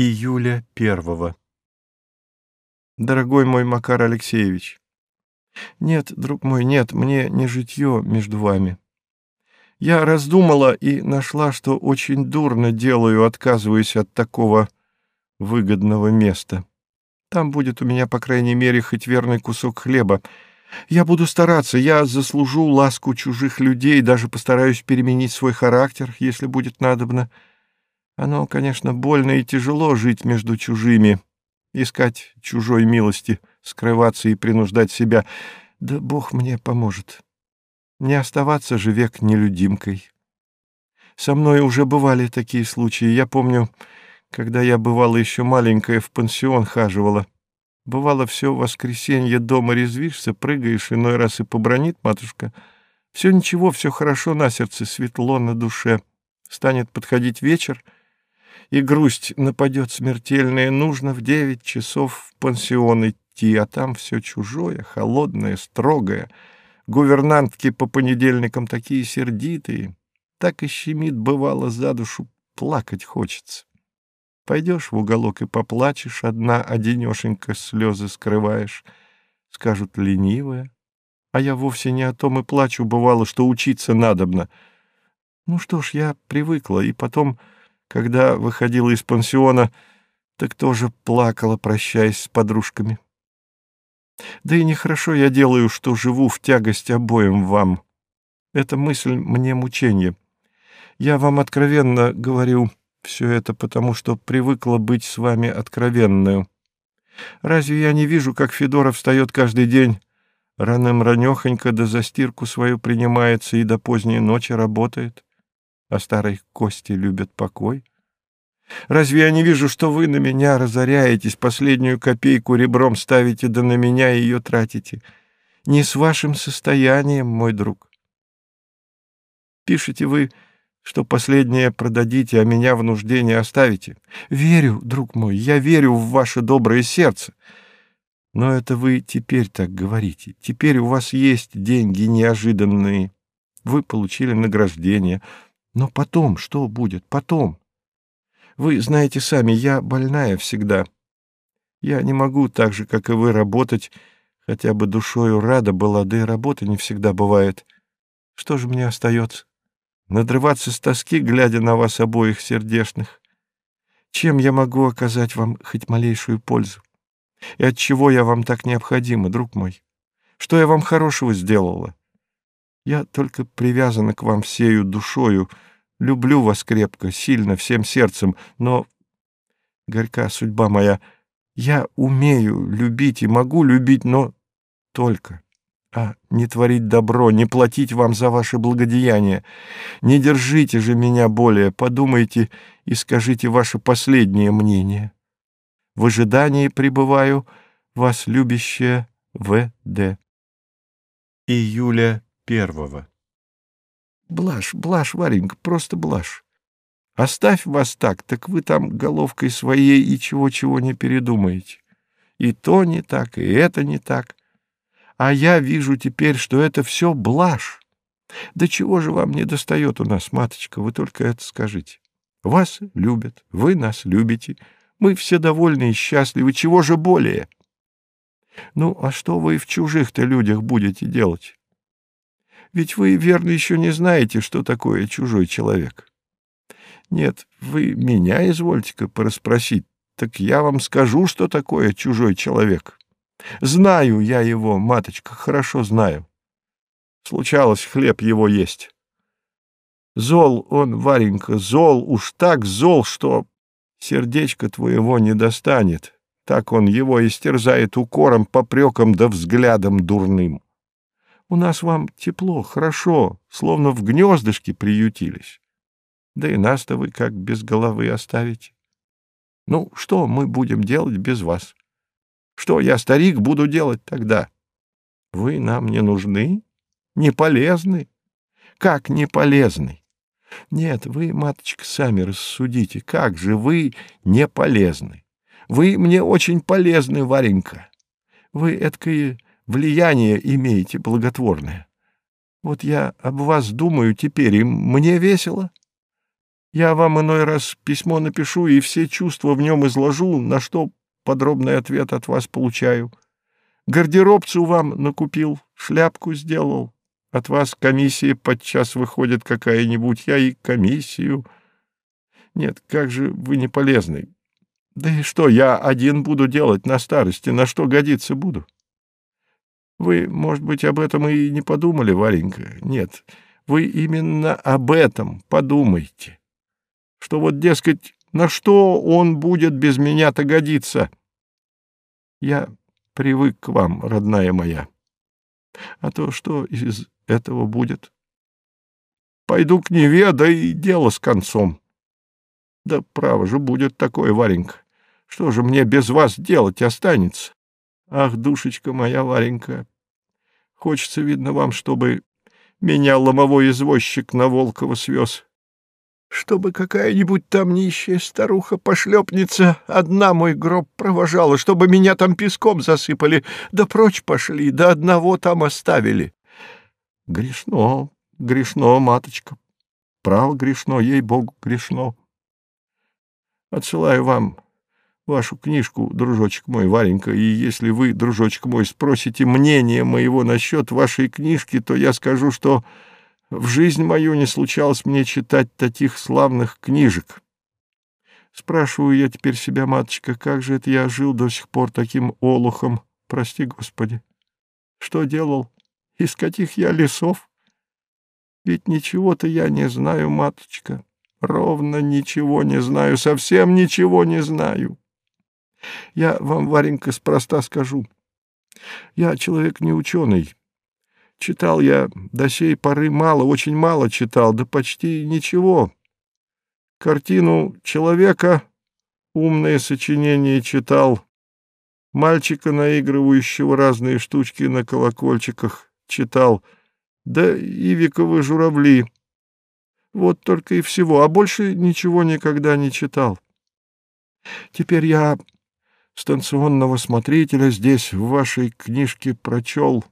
Июля первого. Дорогой мой Макар Алексеевич, нет, друг мой, нет, мне не житье между вами. Я раздумала и нашла, что очень дурно делаю, отказываясь от такого выгодного места. Там будет у меня, по крайней мере, хоть верный кусок хлеба. Я буду стараться, я заслужу ласку чужих людей, даже постараюсь переменить свой характер, если будет надобно. Оно, конечно, больно и тяжело жить между чужими, искать чужой милости, скрываться и принуждать себя. Да Бог мне поможет. Не оставаться же век нелюдимкой. Со мной уже бывали такие случаи. Я помню, когда я бывала еще маленькая, в пансион хаживала. Бывало, все воскресенье дома резвишься, прыгаешь, иной раз и побронит матушка. Все ничего, все хорошо на сердце, светло на душе. Станет подходить вечер, и грусть нападет смертельная. Нужно в девять часов в пансион идти, а там все чужое, холодное, строгое. Гувернантки по понедельникам такие сердитые. Так и щемит, бывало, за душу, плакать хочется. Пойдешь в уголок и поплачешь, одна одинешенька слезы скрываешь. Скажут, ленивая. А я вовсе не о том и плачу, бывало, что учиться надобно. Ну что ж, я привыкла, и потом, когда выходила из пансиона, так тоже плакала, прощаясь с подружками. Да и нехорошо я делаю, что живу в тягость обоим вам. Эта мысль мне мучение. Я вам откровенно говорю, все это потому, что привыкла быть с вами откровенную. Разве я не вижу, как Федора встает каждый день, раным-ранехонько да за стирку свою принимается и до поздней ночи работает, а старые кости любят покой? Разве я не вижу, что вы на меня разоряетесь, последнюю копейку ребром ставите, да на меня ее тратите? Не с вашим состоянием, мой друг. Пишете вы что последнее продадите, а меня в нужде не оставите. Верю, друг мой, я верю в ваше доброе сердце. Но это вы теперь так говорите. Теперь у вас есть деньги неожиданные. Вы получили награждение. Но потом что будет? Потом. Вы знаете сами, я больная всегда. Я не могу так же, как и вы, работать, хотя бы душою рада была, да и работа не всегда бывает. Что же мне остается? надрываться с тоски, глядя на вас обоих сердешных. Чем я могу оказать вам хоть малейшую пользу? И от чего я вам так необходима, друг мой? Что я вам хорошего сделала? Я только привязана к вам всею душою, люблю вас крепко, сильно, всем сердцем, но, горька судьба моя, я умею любить и могу любить, но только а не творить добро, не платить вам за ваше благодеяние. Не держите же меня более, подумайте и скажите ваше последнее мнение. В ожидании пребываю, вас любящая В.Д. Июля первого. Блажь, блажь, Варенька, просто блажь. Оставь вас так, так вы там головкой своей и чего-чего не передумаете. И то не так, и это не так. А я вижу теперь, что это все блажь. Да чего же вам не достает у нас, маточка, вы только это скажите. Вас любят, вы нас любите, мы все довольны и счастливы, чего же более? Ну, а что вы в чужих-то людях будете делать? Ведь вы, верно, еще не знаете, что такое чужой человек. Нет, вы меня извольте-ка порасспросить, так я вам скажу, что такое чужой человек. Знаю я его, маточка, хорошо знаю. Случалось хлеб его есть. Зол он, Варенька, зол, уж так зол, что сердечко твоего не достанет. Так он его истерзает укором, попреком да взглядом дурным. У нас вам тепло, хорошо, словно в гнездышке приютились. Да и нас-то вы как без головы оставите. Ну, что мы будем делать без вас? Что я, старик, буду делать тогда? Вы нам не нужны? Не полезны? Как не полезны? Нет, вы, маточка, сами рассудите, как же вы не полезны? Вы мне очень полезны, Варенька. Вы эткое влияние имеете благотворное. Вот я об вас думаю теперь, и мне весело. Я вам иной раз письмо напишу и все чувства в нем изложу, на что подробный ответ от вас получаю. Гардеробцу вам накупил, шляпку сделал. От вас комиссия подчас выходит какая-нибудь, я и комиссию. Нет, как же вы не полезный. Да и что, я один буду делать на старости, на что годиться буду? Вы, может быть, об этом и не подумали, Варенька? Нет, вы именно об этом подумайте. Что вот, дескать, на что он будет без меня-то годиться? Я привык к вам, родная моя. А то что из этого будет? Пойду к Неве, да и дело с концом. Да право же будет такое, Варенька. Что же мне без вас делать останется? Ах, душечка моя, Варенька, хочется, видно, вам, чтобы меня ломовой извозчик на Волкова свез. Чтобы какая-нибудь там нищая старуха-пошлепница одна мой гроб провожала, чтобы меня там песком засыпали, да прочь пошли, да одного там оставили. Грешно, грешно, маточка. Право грешно, ей-богу, грешно. Отсылаю вам вашу книжку, дружочек мой, Варенька, и если вы, дружочек мой, спросите мнение моего насчет вашей книжки, то я скажу, что в жизнь мою не случалось мне читать таких славных книжек. Спрашиваю я теперь себя, маточка, как же это я жил до сих пор таким олухом, прости, Господи? Что делал? Из каких я лесов? Ведь ничего-то я не знаю, маточка. Ровно ничего не знаю, совсем ничего не знаю. Я вам, Варенька, спроста скажу. Я человек не ученый. Читал я до сей поры мало, очень мало читал, да почти ничего. Картину человека, умное сочинение читал, мальчика, наигрывающего разные штучки на колокольчиках, читал, да и вековые журавли — вот только и всего, а больше ничего никогда не читал. Теперь я станционного смотрителя здесь в вашей книжке прочел.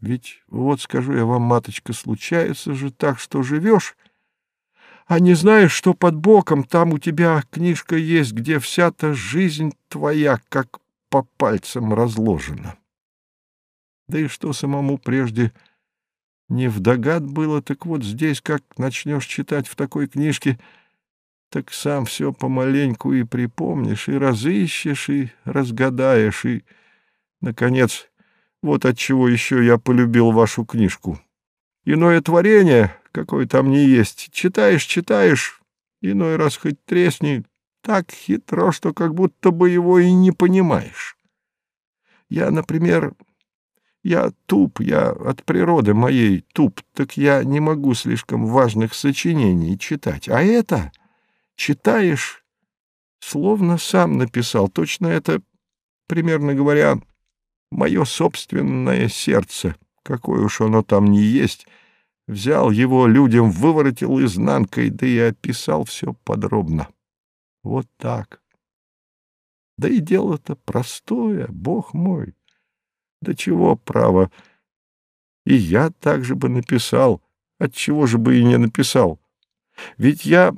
Ведь вот скажу я вам, маточка, случается же так, что живешь, а не знаешь, что под боком там у тебя книжка есть, где вся та жизнь твоя как по пальцам разложена. Да и что самому прежде не в догад было, так вот здесь, как начнешь читать в такой книжке, так сам все помаленьку и припомнишь, и разыщешь, и разгадаешь, и, наконец, вот от чего еще я полюбил вашу книжку. Иное творение, какое там не есть, читаешь, читаешь, иной раз хоть тресни, так хитро, что как будто бы его и не понимаешь. Я, например, я туп, я от природы моей туп, так я не могу слишком важных сочинений читать. А это читаешь, словно сам написал. Точно это, примерно говоря, мое собственное сердце, какое уж оно там не есть, взял его людям, выворотил изнанкой, да и описал все подробно. Вот так. Да и дело-то простое, бог мой. Да чего, право. И я так же бы написал. Отчего же бы и не написал? Ведь я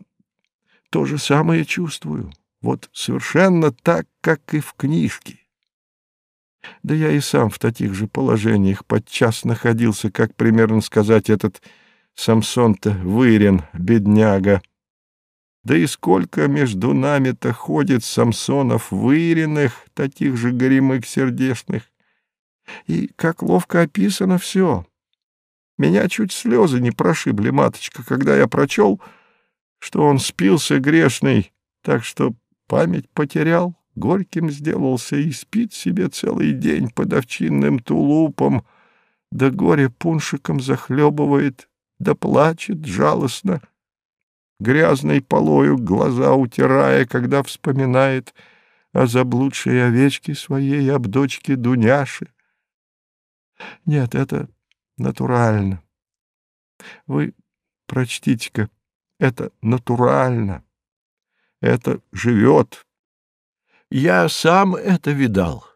то же самое чувствую. Вот совершенно так, как и в книжке. Да я и сам в таких же положениях подчас находился, как примерно сказать этот Самсон-то вырен, бедняга. Да и сколько между нами-то ходит Самсонов выренных, таких же горемых сердечных. И как ловко описано все. Меня чуть слезы не прошибли, маточка, когда я прочел, что он спился грешный, так что память потерял, горьким сделался и спит себе целый день под овчинным тулупом, да горе пуншиком захлебывает, да плачет жалостно, грязной полою глаза утирая, когда вспоминает о заблудшей овечке своей, об дочке Дуняши. Нет, это натурально. Вы прочтите-ка, это натурально. Это живет. Я сам это видал.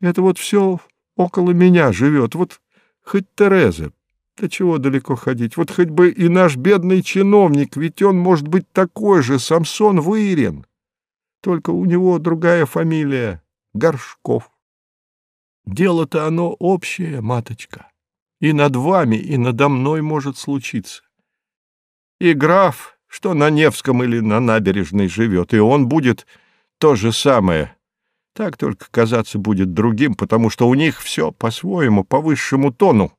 Это вот все около меня живет. Вот хоть Тереза. Да чего далеко ходить? Вот хоть бы и наш бедный чиновник, ведь он может быть такой же, Самсон Вырин. Только у него другая фамилия — Горшков. Дело-то оно общее, маточка. И над вами, и надо мной может случиться. И граф, что на Невском или на набережной живет, и он будет то же самое. Так только казаться будет другим, потому что у них все по-своему, по высшему тону.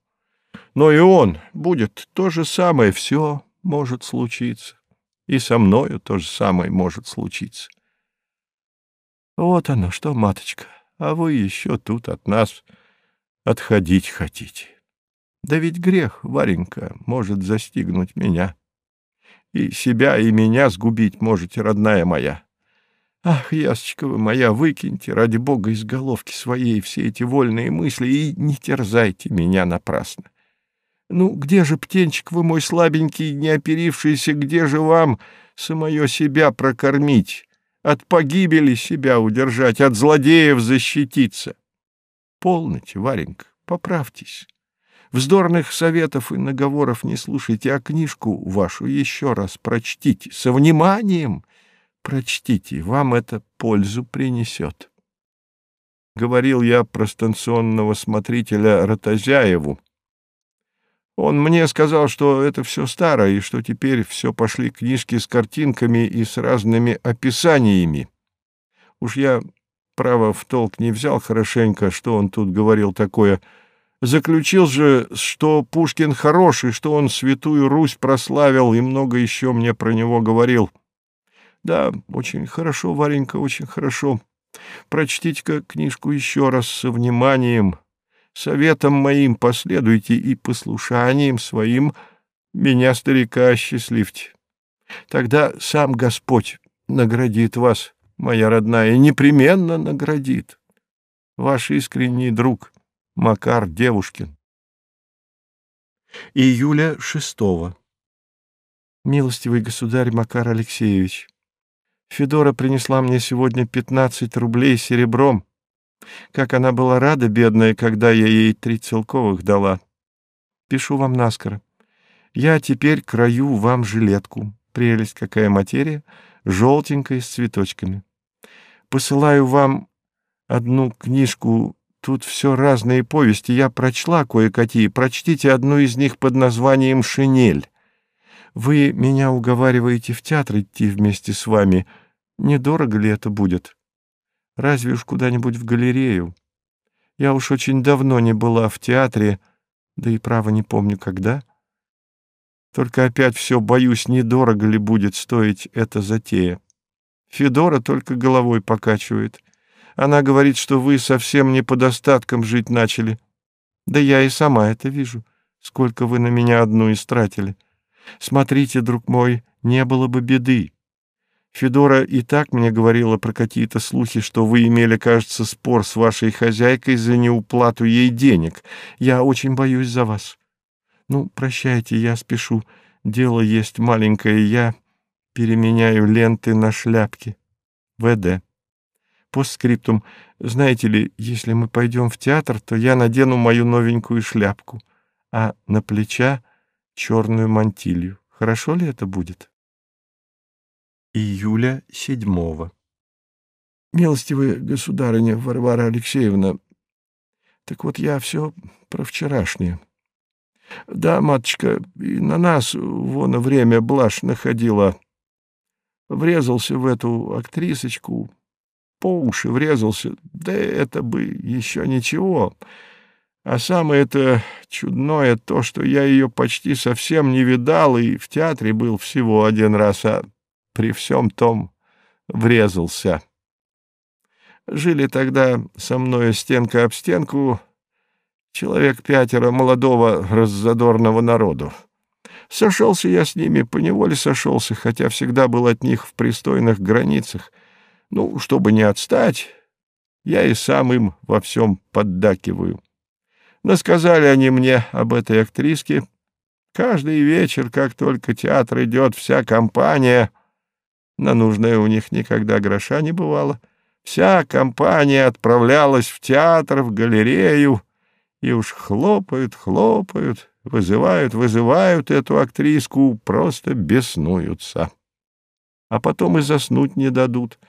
Но и он будет то же самое, все может случиться. И со мною то же самое может случиться. Вот оно что, маточка, а вы еще тут от нас отходить хотите. Да ведь грех, Варенька, может застигнуть меня. И себя, и меня сгубить можете, родная моя. Ах, ясочка вы моя, выкиньте, ради бога, из головки своей все эти вольные мысли и не терзайте меня напрасно. Ну, где же, птенчик вы мой слабенький, не оперившийся, где же вам самое себя прокормить, от погибели себя удержать, от злодеев защититься? Полноте, Варенька, поправьтесь. Вздорных советов и наговоров не слушайте, а книжку вашу еще раз прочтите, со вниманием прочтите, вам это пользу принесет. Говорил я про станционного смотрителя Ротозяеву, он мне сказал, что это все старое, и что теперь все пошли книжки с картинками и с разными описаниями. Уж я, право, в толк не взял хорошенько, что он тут говорил такое. Заключил же, что Пушкин хороший, что он Святую Русь прославил, и много еще мне про него говорил. Да, очень хорошо, Варенька, очень хорошо. Прочтите-ка книжку еще раз со вниманием, Советом моим последуйте и послушанием своим меня, старика, осчастливьте. Тогда сам Господь наградит вас, моя родная, непременно наградит. Ваш искренний друг Макар Девушкин. Июля шестого. Милостивый государь Макар Алексеевич, Федора принесла мне сегодня пятнадцать рублей серебром, как она была рада, бедная, когда я ей три целковых дала. Пишу вам наскоро. Я теперь краю вам жилетку. Прелесть какая материя, желтенькая, с цветочками. Посылаю вам одну книжку, тут все разные повести, я прочла кое-какие, прочтите одну из них под названием «Шинель». Вы меня уговариваете в театр идти вместе с вами. Недорого ли это будет?» Разве уж куда-нибудь в галерею. Я уж очень давно не была в театре, да и право не помню когда. Только опять все боюсь, недорого ли будет стоить эта затея. Федора только головой покачивает. Она говорит, что вы совсем не под остатком жить начали. Да я и сама это вижу, сколько вы на меня одну истратили. Смотрите, друг мой, не было бы беды. Федора и так мне говорила про какие-то слухи, что вы имели, кажется, спор с вашей хозяйкой за неуплату ей денег. Я очень боюсь за вас. Ну, прощайте, я спешу. Дело есть маленькое, я переменяю ленты на шляпки. ВД. Постскриптум. Знаете ли, если мы пойдем в театр, то я надену мою новенькую шляпку, а на плеча черную мантилью. Хорошо ли это будет? июля седьмого. Милостивая государыня Варвара Алексеевна, так вот я все про вчерашнее. Да, маточка, и на нас вон время блажь находила. Врезался в эту актрисочку, по уши врезался, да это бы еще ничего. А самое это чудное то, что я ее почти совсем не видал и в театре был всего один раз, а при всем том врезался. Жили тогда со мною стенка об стенку человек пятеро молодого раззадорного народу. Сошелся я с ними, поневоле сошелся, хотя всегда был от них в пристойных границах. Ну, чтобы не отстать, я и сам им во всем поддакиваю. Насказали они мне об этой актриске. Каждый вечер, как только театр идет, вся компания — на нужное у них никогда гроша не бывало. Вся компания отправлялась в театр, в галерею, И уж хлопают, хлопают, вызывают, вызывают эту актриску, просто беснуются. А потом и заснуть не дадут.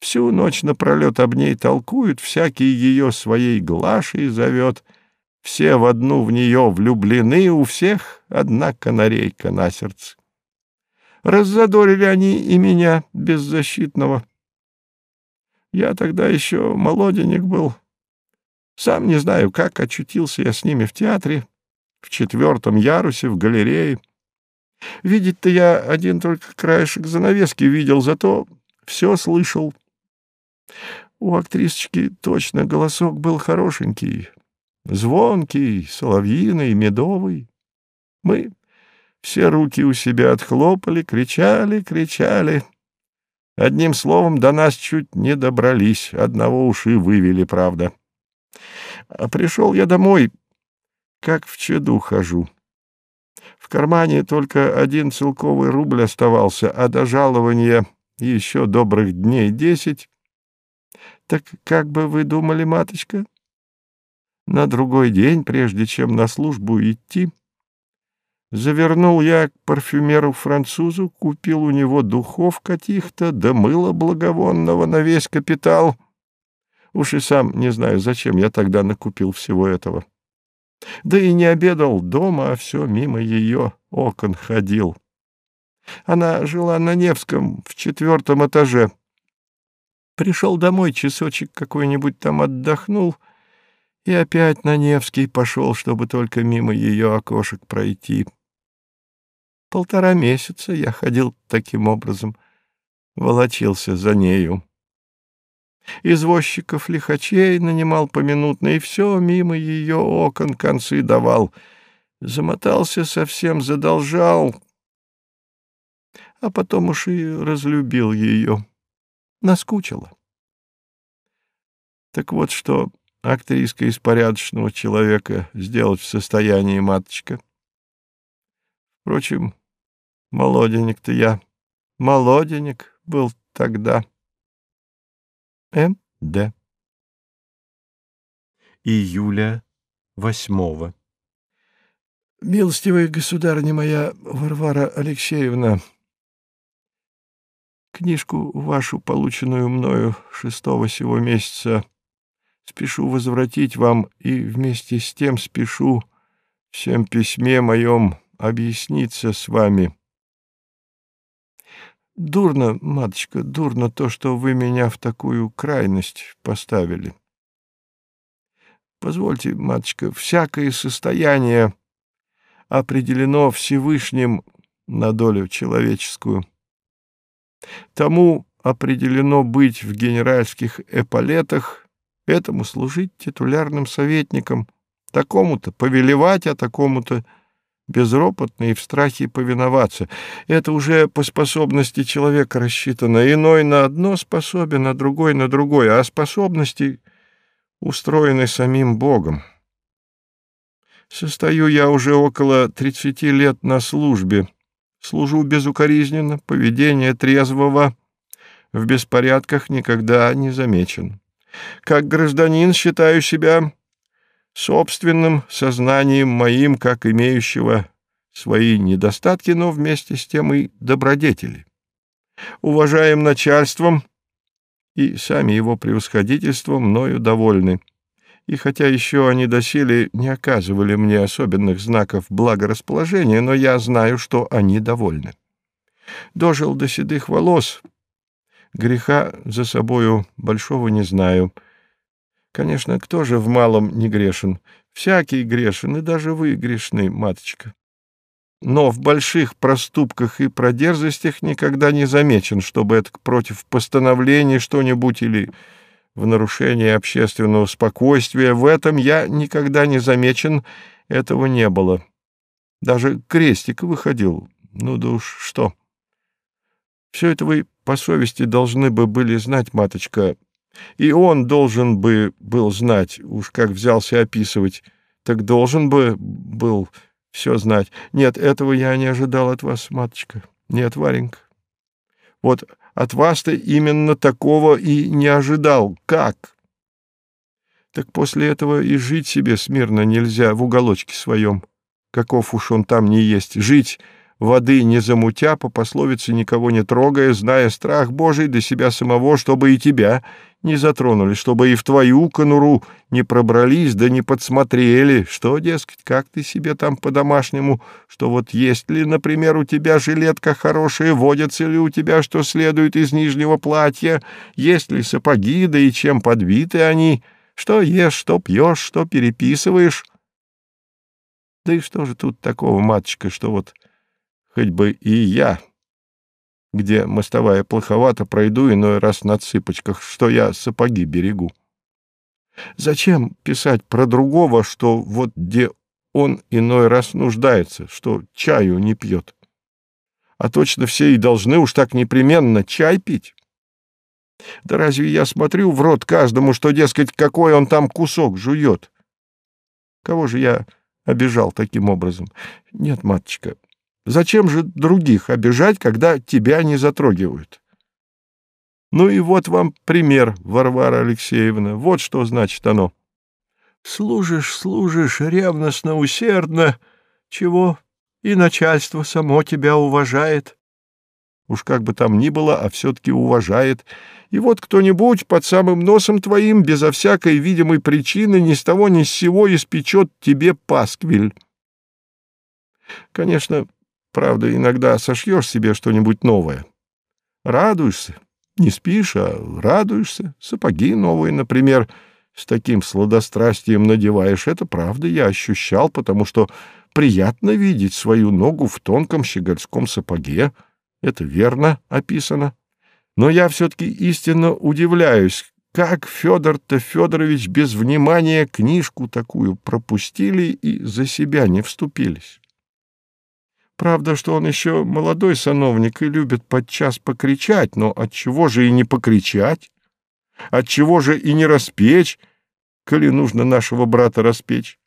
Всю ночь напролет об ней толкуют, всякий ее своей Глашей зовет. Все в одну в нее влюблены, у всех одна канарейка на сердце. Раззадорили они и меня, беззащитного. Я тогда еще молоденек был. Сам не знаю, как очутился я с ними в театре, в четвертом ярусе, в галерее. Видеть-то я один только краешек занавески видел, зато все слышал. У актрисочки точно голосок был хорошенький, звонкий, соловьиный, медовый. Мы все руки у себя отхлопали, кричали, кричали. Одним словом, до нас чуть не добрались, одного уши вывели, правда. А пришел я домой, как в чаду хожу. В кармане только один целковый рубль оставался, а до жалования еще добрых дней десять. Так как бы вы думали, маточка? На другой день, прежде чем на службу идти, Завернул я к парфюмеру-французу, купил у него духов каких-то, да мыла благовонного на весь капитал. Уж и сам не знаю, зачем я тогда накупил всего этого. Да и не обедал дома, а все мимо ее окон ходил. Она жила на Невском, в четвертом этаже. Пришел домой, часочек какой-нибудь там отдохнул — и опять на Невский пошел, чтобы только мимо ее окошек пройти. Полтора месяца я ходил таким образом, волочился за нею. Извозчиков лихачей нанимал поминутно, и все мимо ее окон концы давал. Замотался совсем, задолжал, а потом уж и разлюбил ее. Наскучило. Так вот что актриска из порядочного человека сделать в состоянии маточка. Впрочем, Молоденек-то я. Молоденек был тогда. М.Д. Июля восьмого. Милостивая государыня моя Варвара Алексеевна, книжку вашу, полученную мною шестого сего месяца, спешу возвратить вам и вместе с тем спешу всем письме моем объясниться с вами. Дурно, маточка, дурно то, что вы меня в такую крайность поставили. Позвольте, маточка, всякое состояние определено Всевышним на долю человеческую. Тому определено быть в генеральских эполетах, этому служить титулярным советником, такому-то повелевать, а такому-то безропотно и в страхе повиноваться. Это уже по способности человека рассчитано. Иной на одно способен, а другой на другое, а способности устроены самим Богом. Состою я уже около тридцати лет на службе. Служу безукоризненно, поведение трезвого в беспорядках никогда не замечен. Как гражданин считаю себя собственным сознанием моим, как имеющего свои недостатки, но вместе с тем и добродетели. Уважаем начальством, и сами его превосходительством мною довольны. И хотя еще они доселе не оказывали мне особенных знаков благорасположения, но я знаю, что они довольны. Дожил до седых волос, греха за собою большого не знаю — Конечно, кто же в малом не грешен? Всякий грешен, и даже вы грешны, маточка. Но в больших проступках и продерзостях никогда не замечен, чтобы это против постановления что-нибудь или в нарушение общественного спокойствия. В этом я никогда не замечен, этого не было. Даже крестик выходил. Ну да уж что. Все это вы по совести должны бы были знать, маточка, и он должен бы был знать, уж как взялся описывать, так должен бы был все знать. Нет, этого я не ожидал от вас, маточка. Нет, Варенька. Вот от вас-то именно такого и не ожидал. Как? Так после этого и жить себе смирно нельзя в уголочке своем. Каков уж он там не есть. Жить воды не замутя, по пословице никого не трогая, зная страх Божий до себя самого, чтобы и тебя не затронули, чтобы и в твою конуру не пробрались, да не подсмотрели, что, дескать, как ты себе там по-домашнему, что вот есть ли, например, у тебя жилетка хорошая, водятся ли у тебя что следует из нижнего платья, есть ли сапоги, да и чем подбиты они, что ешь, что пьешь, что переписываешь. Да и что же тут такого, маточка, что вот хоть бы и я где мостовая плоховато, пройду иной раз на цыпочках, что я сапоги берегу. Зачем писать про другого, что вот где он иной раз нуждается, что чаю не пьет? А точно все и должны уж так непременно чай пить? Да разве я смотрю в рот каждому, что, дескать, какой он там кусок жует? Кого же я обижал таким образом? Нет, маточка, Зачем же других обижать, когда тебя не затрогивают? Ну и вот вам пример, Варвара Алексеевна. Вот что значит оно. Служишь, служишь ревностно, усердно. Чего? И начальство само тебя уважает. Уж как бы там ни было, а все-таки уважает. И вот кто-нибудь под самым носом твоим, безо всякой видимой причины, ни с того ни с сего испечет тебе пасквиль. Конечно, Правда, иногда сошьешь себе что-нибудь новое. Радуешься. Не спишь, а радуешься. Сапоги новые, например, с таким сладострастием надеваешь. Это правда я ощущал, потому что приятно видеть свою ногу в тонком щегольском сапоге. Это верно описано. Но я все-таки истинно удивляюсь, как Федор-то Федорович без внимания книжку такую пропустили и за себя не вступились. Правда, что он еще молодой сановник и любит подчас покричать, но от чего же и не покричать? От чего же и не распечь, коли нужно нашего брата распечь?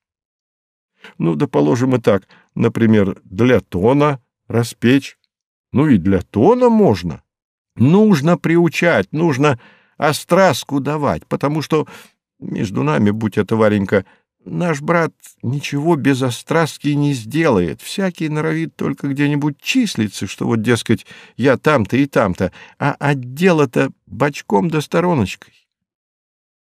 Ну, да положим и так, например, для тона распечь. Ну и для тона можно. Нужно приучать, нужно остраску давать, потому что, между нами, будь это, Варенька, — Наш брат ничего без острастки не сделает. Всякий норовит только где-нибудь числиться, что вот, дескать, я там-то и там-то, а отдела-то бочком да стороночкой.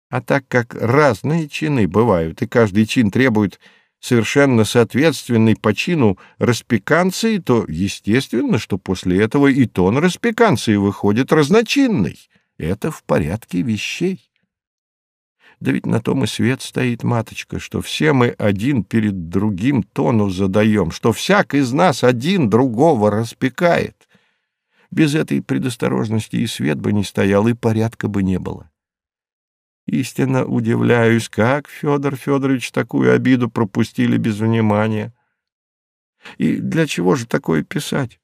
А так как разные чины бывают, и каждый чин требует совершенно соответственной по чину распеканции, то естественно, что после этого и тон распеканции выходит разночинный. Это в порядке вещей. Да ведь на том и свет стоит, маточка, что все мы один перед другим тону задаем, что всяк из нас один другого распекает. Без этой предосторожности и свет бы не стоял, и порядка бы не было. Истинно удивляюсь, как Федор Федорович такую обиду пропустили без внимания. И для чего же такое писать?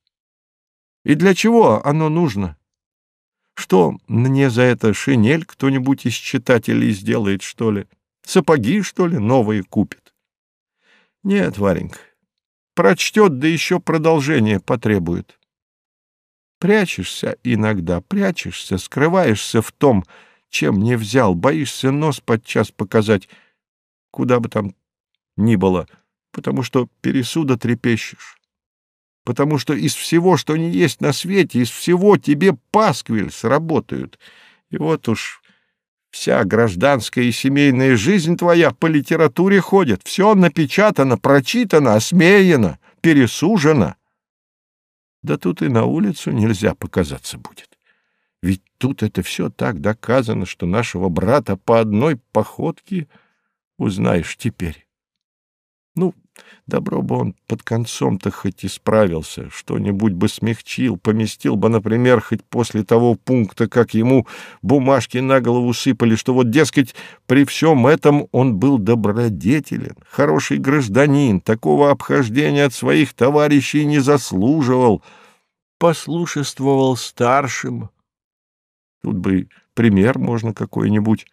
И для чего оно нужно? Что мне за это шинель кто-нибудь из читателей сделает, что ли? Сапоги, что ли, новые купит? Нет, Варенька, прочтет, да еще продолжение потребует. Прячешься иногда, прячешься, скрываешься в том, чем не взял, боишься нос подчас показать, куда бы там ни было, потому что пересуда трепещешь потому что из всего, что не есть на свете, из всего тебе пасквиль сработают. И вот уж вся гражданская и семейная жизнь твоя по литературе ходит, все напечатано, прочитано, осмеяно, пересужено. Да тут и на улицу нельзя показаться будет. Ведь тут это все так доказано, что нашего брата по одной походке узнаешь теперь. Ну, Добро бы он под концом-то хоть исправился, что-нибудь бы смягчил, поместил бы, например, хоть после того пункта, как ему бумажки на голову сыпали, что вот, дескать, при всем этом он был добродетелен, хороший гражданин, такого обхождения от своих товарищей не заслуживал, послушествовал старшим. Тут бы пример можно какой-нибудь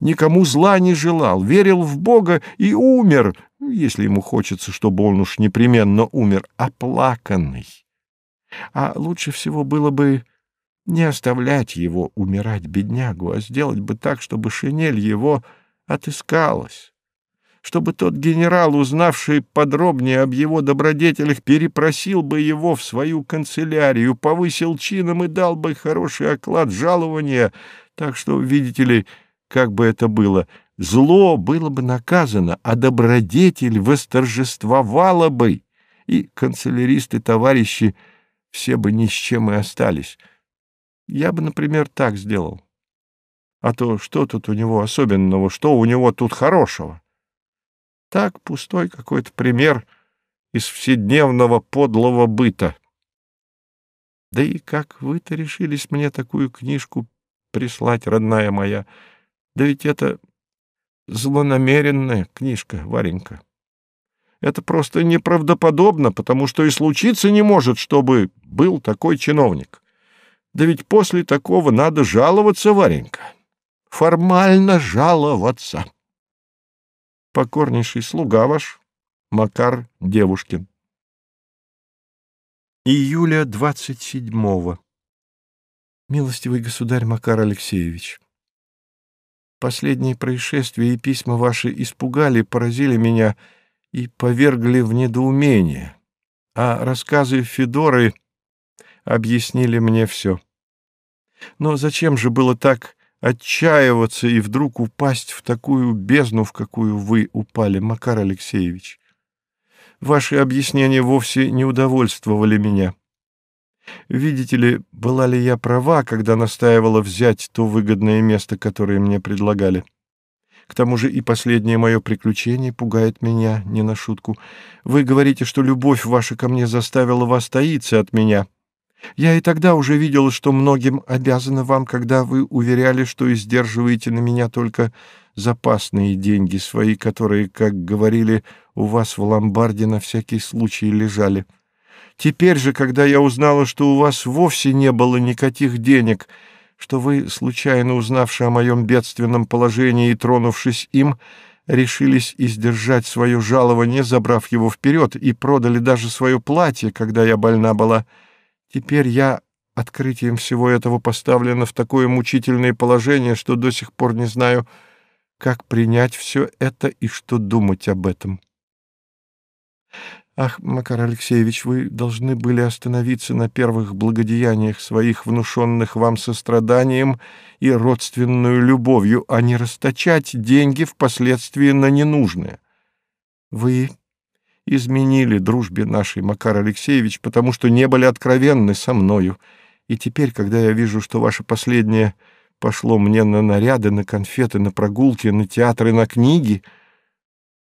никому зла не желал, верил в Бога и умер, если ему хочется, чтобы он уж непременно умер, оплаканный. А лучше всего было бы не оставлять его умирать, беднягу, а сделать бы так, чтобы шинель его отыскалась. Чтобы тот генерал, узнавший подробнее об его добродетелях, перепросил бы его в свою канцелярию, повысил чином и дал бы хороший оклад жалования, так что, видите ли, как бы это было, зло было бы наказано, а добродетель восторжествовала бы, и канцеляристы-товарищи все бы ни с чем и остались. Я бы, например, так сделал. А то что тут у него особенного, что у него тут хорошего? Так, пустой какой-то пример из вседневного подлого быта. Да и как вы-то решились мне такую книжку прислать, родная моя? Да ведь это злонамеренная книжка, Варенька. Это просто неправдоподобно, потому что и случиться не может, чтобы был такой чиновник. Да ведь после такого надо жаловаться, Варенька. Формально жаловаться. Покорнейший слуга ваш, Макар Девушкин. Июля двадцать седьмого. Милостивый государь Макар Алексеевич, последние происшествия и письма ваши испугали, поразили меня — и повергли в недоумение, а рассказы Федоры объяснили мне все. Но зачем же было так отчаиваться и вдруг упасть в такую бездну, в какую вы упали, Макар Алексеевич? Ваши объяснения вовсе не удовольствовали меня. Видите ли, была ли я права, когда настаивала взять то выгодное место, которое мне предлагали? К тому же и последнее мое приключение пугает меня не на шутку. Вы говорите, что любовь ваша ко мне заставила вас таиться от меня. Я и тогда уже видела, что многим обязана вам, когда вы уверяли, что издерживаете на меня только запасные деньги свои, которые, как говорили, у вас в ломбарде на всякий случай лежали. Теперь же, когда я узнала, что у вас вовсе не было никаких денег — что вы, случайно узнавши о моем бедственном положении и тронувшись им, решились издержать свое жалование, забрав его вперед, и продали даже свое платье, когда я больна была. Теперь я открытием всего этого поставлена в такое мучительное положение, что до сих пор не знаю, как принять все это и что думать об этом. Ах, Макар Алексеевич, вы должны были остановиться на первых благодеяниях своих, внушенных вам состраданием и родственную любовью, а не расточать деньги впоследствии на ненужное. Вы изменили дружбе нашей, Макар Алексеевич, потому что не были откровенны со мною. И теперь, когда я вижу, что ваше последнее пошло мне на наряды, на конфеты, на прогулки, на театры, на книги —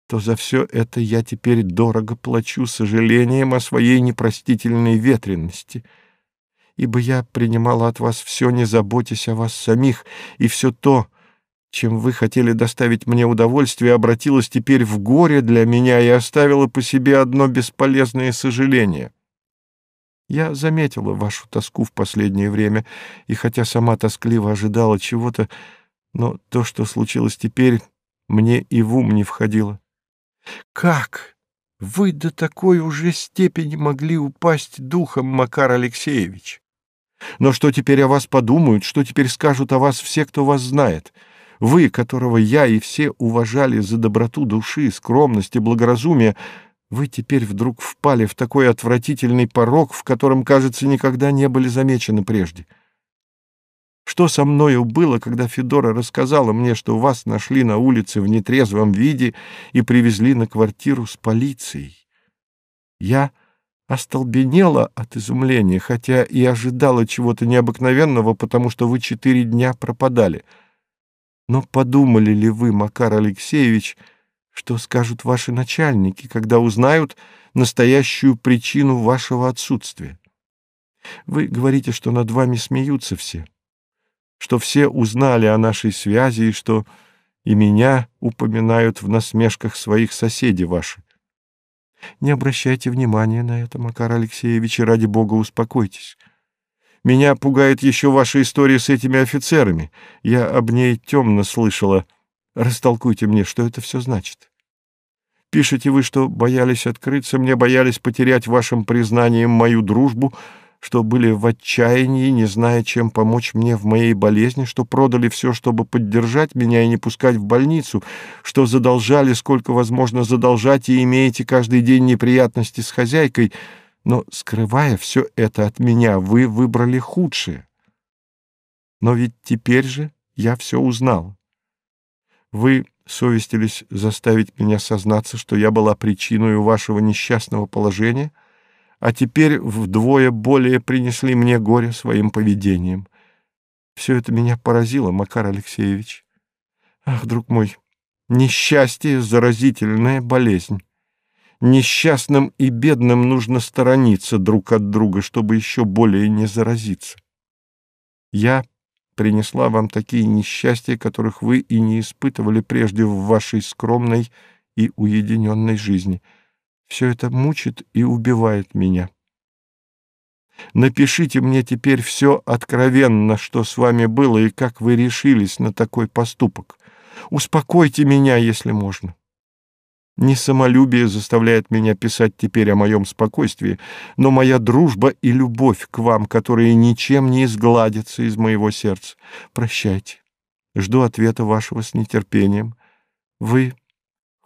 то за все это я теперь дорого плачу сожалением о своей непростительной ветренности, ибо я принимала от вас все, не заботясь о вас самих, и все то, чем вы хотели доставить мне удовольствие, обратилось теперь в горе для меня и оставило по себе одно бесполезное сожаление. Я заметила вашу тоску в последнее время, и хотя сама тоскливо ожидала чего-то, но то, что случилось теперь, мне и в ум не входило. Как вы до такой уже степени могли упасть духом, Макар Алексеевич? Но что теперь о вас подумают, что теперь скажут о вас все, кто вас знает? Вы, которого я и все уважали за доброту души, скромность и благоразумие, вы теперь вдруг впали в такой отвратительный порог, в котором, кажется, никогда не были замечены прежде. Что со мною было, когда Федора рассказала мне, что вас нашли на улице в нетрезвом виде и привезли на квартиру с полицией? Я остолбенела от изумления, хотя и ожидала чего-то необыкновенного, потому что вы четыре дня пропадали. Но подумали ли вы, Макар Алексеевич, что скажут ваши начальники, когда узнают настоящую причину вашего отсутствия? Вы говорите, что над вами смеются все что все узнали о нашей связи и что и меня упоминают в насмешках своих соседей ваши. Не обращайте внимания на это, Макар Алексеевич, и ради бога успокойтесь. Меня пугает еще ваша история с этими офицерами. Я об ней темно слышала. Растолкуйте мне, что это все значит. Пишете вы, что боялись открыться мне, боялись потерять вашим признанием мою дружбу, что были в отчаянии, не зная, чем помочь мне в моей болезни, что продали все, чтобы поддержать меня и не пускать в больницу, что задолжали, сколько возможно задолжать, и имеете каждый день неприятности с хозяйкой, но, скрывая все это от меня, вы выбрали худшее. Но ведь теперь же я все узнал. Вы совестились заставить меня сознаться, что я была причиной вашего несчастного положения — а теперь вдвое более принесли мне горе своим поведением. Все это меня поразило, Макар Алексеевич. Ах, друг мой, несчастье — заразительная болезнь. Несчастным и бедным нужно сторониться друг от друга, чтобы еще более не заразиться. Я принесла вам такие несчастья, которых вы и не испытывали прежде в вашей скромной и уединенной жизни — все это мучит и убивает меня. Напишите мне теперь все откровенно, что с вами было и как вы решились на такой поступок. Успокойте меня, если можно. Не самолюбие заставляет меня писать теперь о моем спокойствии, но моя дружба и любовь к вам, которые ничем не изгладятся из моего сердца. Прощайте. Жду ответа вашего с нетерпением. Вы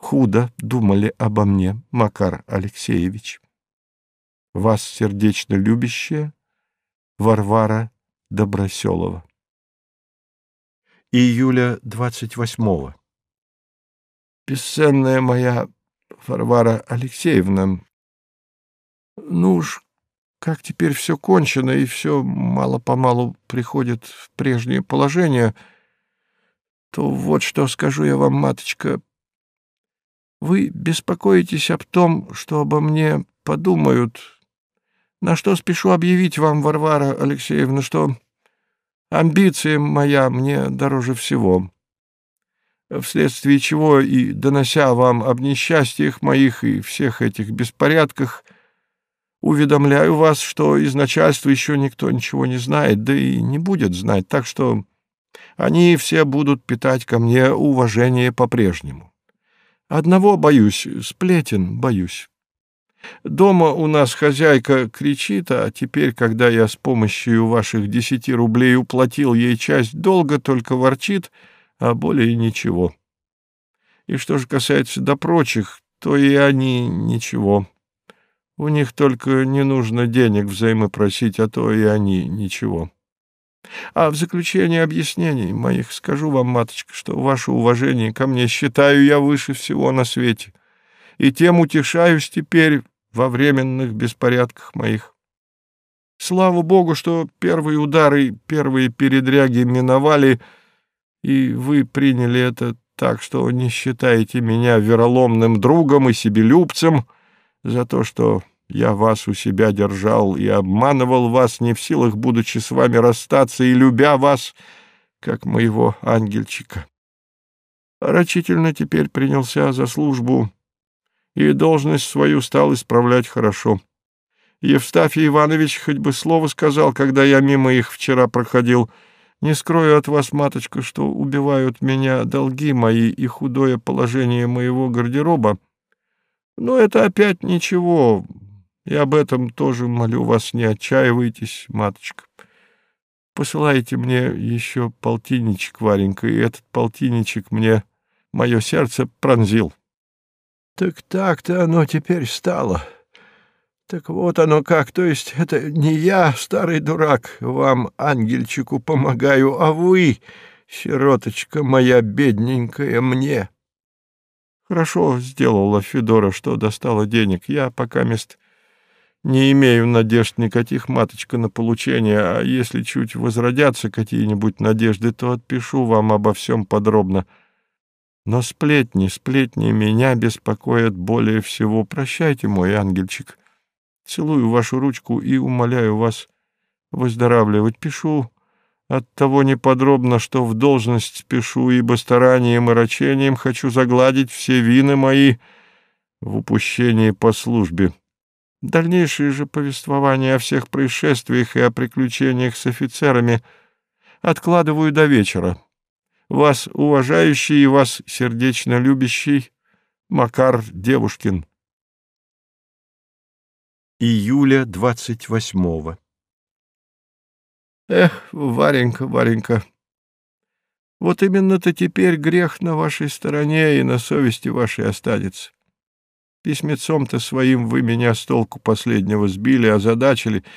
худо думали обо мне, Макар Алексеевич. Вас сердечно любящая Варвара Доброселова. Июля 28-го. Бесценная моя Варвара Алексеевна, ну уж как теперь все кончено и все мало-помалу приходит в прежнее положение, то вот что скажу я вам, маточка, вы беспокоитесь об том, что обо мне подумают, на что спешу объявить вам, Варвара Алексеевна, что амбиция моя мне дороже всего, вследствие чего и донося вам об несчастьях моих и всех этих беспорядках, уведомляю вас, что из начальства еще никто ничего не знает, да и не будет знать, так что они все будут питать ко мне уважение по-прежнему. Одного боюсь, сплетен боюсь. Дома у нас хозяйка кричит, а теперь, когда я с помощью ваших десяти рублей уплатил ей часть долга, только ворчит, а более ничего. И что же касается до прочих, то и они ничего. У них только не нужно денег взаймы просить, а то и они ничего. А в заключение объяснений моих скажу вам, маточка, что ваше уважение ко мне считаю я выше всего на свете, и тем утешаюсь теперь во временных беспорядках моих. Слава Богу, что первые удары, первые передряги миновали, и вы приняли это так, что не считаете меня вероломным другом и себелюбцем за то, что я вас у себя держал и обманывал вас, не в силах, будучи с вами расстаться и любя вас, как моего ангельчика. Рачительно теперь принялся за службу, и должность свою стал исправлять хорошо. Евстафий Иванович хоть бы слово сказал, когда я мимо их вчера проходил. Не скрою от вас, маточка, что убивают меня долги мои и худое положение моего гардероба. Но это опять ничего, и об этом тоже молю вас, не отчаивайтесь, маточка. Посылайте мне еще полтинничек, Варенька, и этот полтинничек мне мое сердце пронзил. Так так-то оно теперь стало. Так вот оно как, то есть это не я, старый дурак, вам, ангельчику, помогаю, а вы, сироточка моя бедненькая, мне. Хорошо сделала Федора, что достала денег. Я пока мест не имею надежд никаких, маточка, на получение, а если чуть возродятся какие-нибудь надежды, то отпишу вам обо всем подробно. Но сплетни, сплетни меня беспокоят более всего. Прощайте, мой ангельчик. Целую вашу ручку и умоляю вас выздоравливать. Пишу от того неподробно, что в должность спешу, ибо старанием и рачением хочу загладить все вины мои в упущении по службе. Дальнейшее же повествование о всех происшествиях и о приключениях с офицерами откладываю до вечера. Вас уважающий и вас сердечно любящий Макар Девушкин. Июля 28-го. Эх, Варенька, Варенька, вот именно-то теперь грех на вашей стороне и на совести вашей останется. Письмецом-то своим вы меня с толку последнего сбили, озадачили, —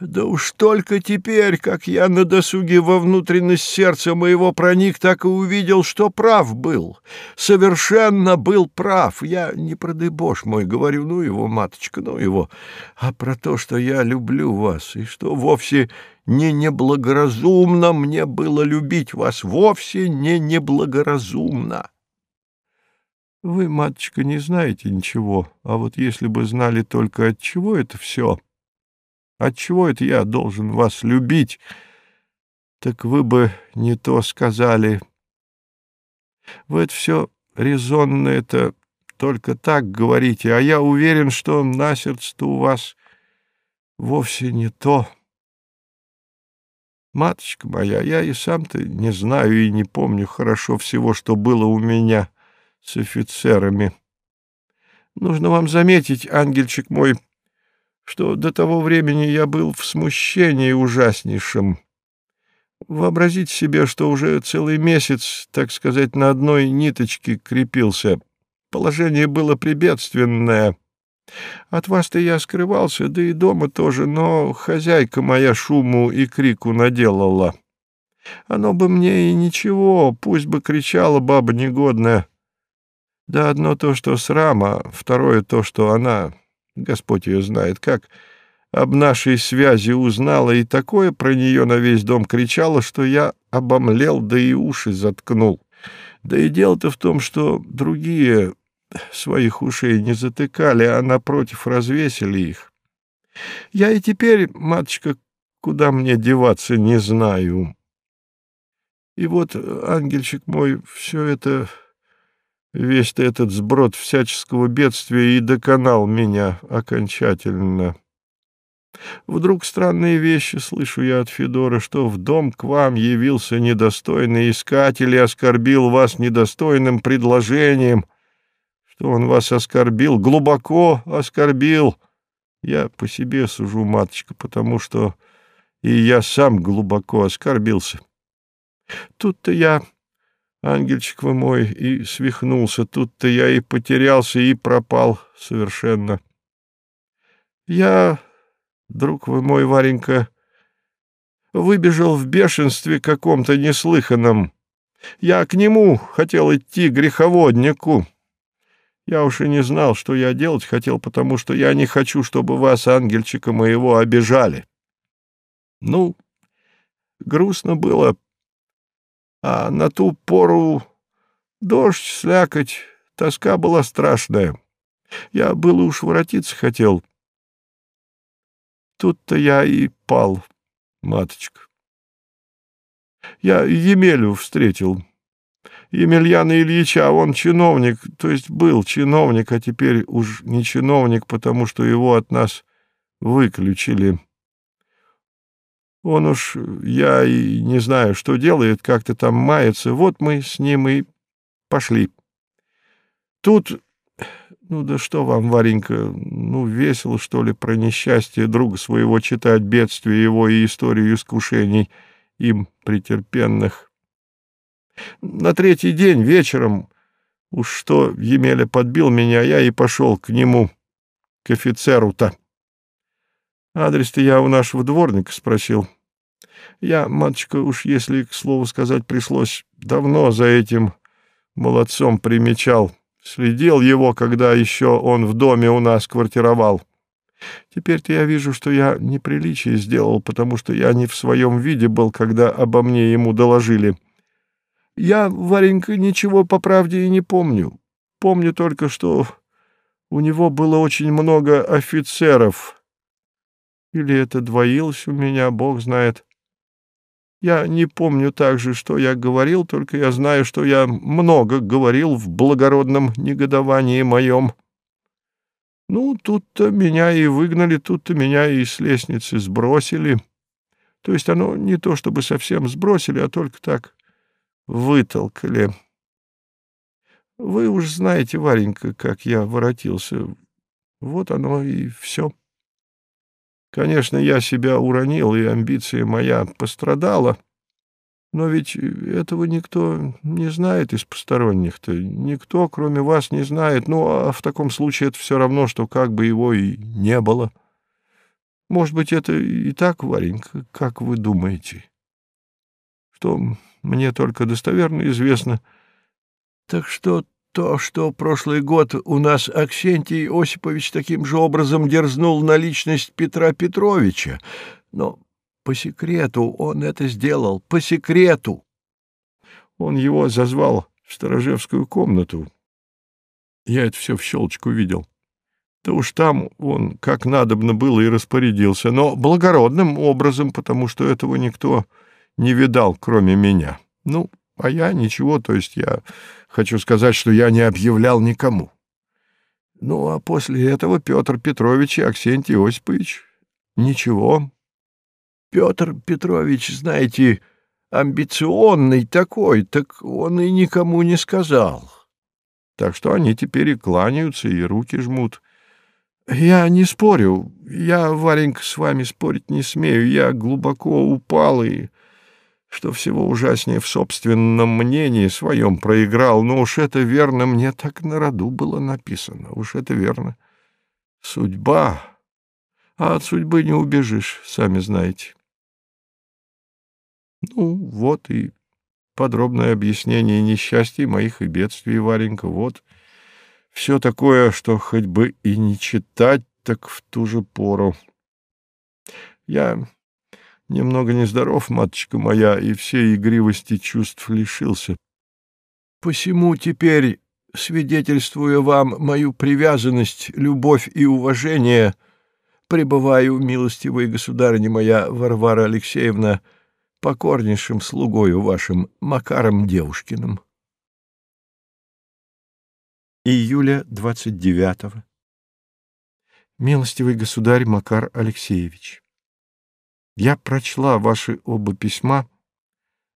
да уж только теперь, как я на досуге во внутренность сердца моего проник, так и увидел, что прав был. Совершенно был прав. Я не про дебош мой говорю, ну его, маточка, ну его, а про то, что я люблю вас, и что вовсе не неблагоразумно мне было любить вас, вовсе не неблагоразумно. Вы, маточка, не знаете ничего, а вот если бы знали только от чего это все Отчего это я должен вас любить? Так вы бы не то сказали. Вы это все резонно это только так говорите, а я уверен, что на сердце-то у вас вовсе не то. Маточка моя, я и сам-то не знаю и не помню хорошо всего, что было у меня с офицерами. Нужно вам заметить, ангельчик мой, — что до того времени я был в смущении ужаснейшем. Вообразить себе, что уже целый месяц, так сказать, на одной ниточке крепился. Положение было прибедственное. От вас-то я скрывался, да и дома тоже, но хозяйка моя шуму и крику наделала. Оно бы мне и ничего, пусть бы кричала баба негодная. Да одно то, что срама, второе то, что она Господь ее знает как, об нашей связи узнала и такое про нее на весь дом кричала, что я обомлел, да и уши заткнул. Да и дело-то в том, что другие своих ушей не затыкали, а напротив развесили их. Я и теперь, матушка, куда мне деваться, не знаю. И вот, ангельчик мой, все это Весь этот сброд всяческого бедствия и доконал меня окончательно. Вдруг странные вещи слышу я от Федора, что в дом к вам явился недостойный искатель и оскорбил вас недостойным предложением, что он вас оскорбил, глубоко оскорбил. Я по себе сужу, маточка, потому что и я сам глубоко оскорбился. Тут-то я ангельчик вы мой, и свихнулся. Тут-то я и потерялся, и пропал совершенно. Я, друг вы мой, Варенька, выбежал в бешенстве каком-то неслыханном. Я к нему хотел идти, греховоднику. Я уж и не знал, что я делать хотел, потому что я не хочу, чтобы вас, ангельчика моего, обижали. Ну, грустно было, а на ту пору дождь, слякоть, тоска была страшная. Я было уж воротиться хотел. Тут-то я и пал, маточка. Я Емелю встретил. Емельяна Ильича, он чиновник, то есть был чиновник, а теперь уж не чиновник, потому что его от нас выключили. Он уж, я и не знаю, что делает, как-то там мается. Вот мы с ним и пошли. Тут, ну да что вам, Варенька, ну весело, что ли, про несчастье друга своего читать, бедствие его и историю искушений им претерпенных. На третий день вечером, уж что Емеля подбил меня, я и пошел к нему, к офицеру-то. Адрес-то я у нашего дворника спросил. Я, матушка, уж если, к слову сказать, пришлось, давно за этим молодцом примечал. Следил его, когда еще он в доме у нас квартировал. Теперь-то я вижу, что я неприличие сделал, потому что я не в своем виде был, когда обо мне ему доложили. Я, Варенька, ничего по правде и не помню. Помню только, что у него было очень много офицеров. Или это двоилось у меня, бог знает. Я не помню также, что я говорил, только я знаю, что я много говорил в благородном негодовании моем. Ну, тут-то меня и выгнали, тут-то меня и с лестницы сбросили. То есть оно не то чтобы совсем сбросили, а только так вытолкали. Вы уж знаете, Варенька, как я воротился. Вот оно и все. Конечно, я себя уронил, и амбиция моя пострадала, но ведь этого никто не знает из посторонних-то. Никто, кроме вас, не знает. Ну, а в таком случае это все равно, что как бы его и не было. Может быть, это и так, Варенька, как вы думаете? Что мне только достоверно известно. Так что то, что прошлый год у нас Аксентий Осипович таким же образом дерзнул на личность Петра Петровича, но по секрету он это сделал, по секрету. Он его зазвал в сторожевскую комнату. Я это все в щелочку видел. Да уж там он как надобно было и распорядился, но благородным образом, потому что этого никто не видал, кроме меня. Ну, а я ничего, то есть я хочу сказать, что я не объявлял никому. Ну, а после этого Петр Петрович и Аксентий Осипович ничего, Петр Петрович, знаете, амбиционный такой, так он и никому не сказал. Так что они теперь и кланяются, и руки жмут. Я не спорю, я, Варенька, с вами спорить не смею, я глубоко упал и, что всего ужаснее, в собственном мнении своем проиграл, но уж это верно, мне так на роду было написано, уж это верно. Судьба, а от судьбы не убежишь, сами знаете. Ну, вот и подробное объяснение несчастий моих и бедствий, Варенька, вот. Все такое, что хоть бы и не читать, так в ту же пору. Я немного нездоров, маточка моя, и всей игривости чувств лишился. Посему теперь, свидетельствуя вам мою привязанность, любовь и уважение, пребываю, милостивая государыня моя Варвара Алексеевна, — покорнейшим слугою вашим Макаром Девушкиным. Июля 29-го. Милостивый государь Макар Алексеевич, я прочла ваши оба письма,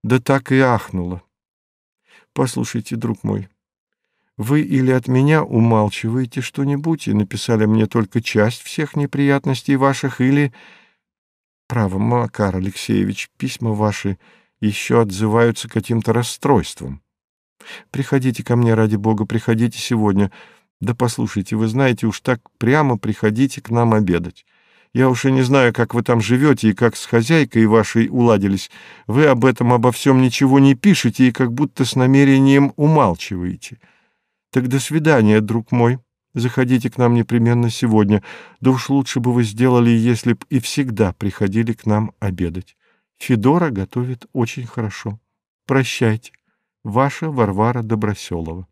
да так и ахнула. Послушайте, друг мой, вы или от меня умалчиваете что-нибудь и написали мне только часть всех неприятностей ваших, или Право, Макар Алексеевич, письма ваши еще отзываются каким-то расстройством. Приходите ко мне, ради бога, приходите сегодня. Да послушайте, вы знаете, уж так прямо приходите к нам обедать. Я уж и не знаю, как вы там живете и как с хозяйкой вашей уладились. Вы об этом обо всем ничего не пишете и как будто с намерением умалчиваете. Так до свидания, друг мой. Заходите к нам непременно сегодня. Да уж лучше бы вы сделали, если б и всегда приходили к нам обедать. Федора готовит очень хорошо. Прощайте. Ваша Варвара Доброселова.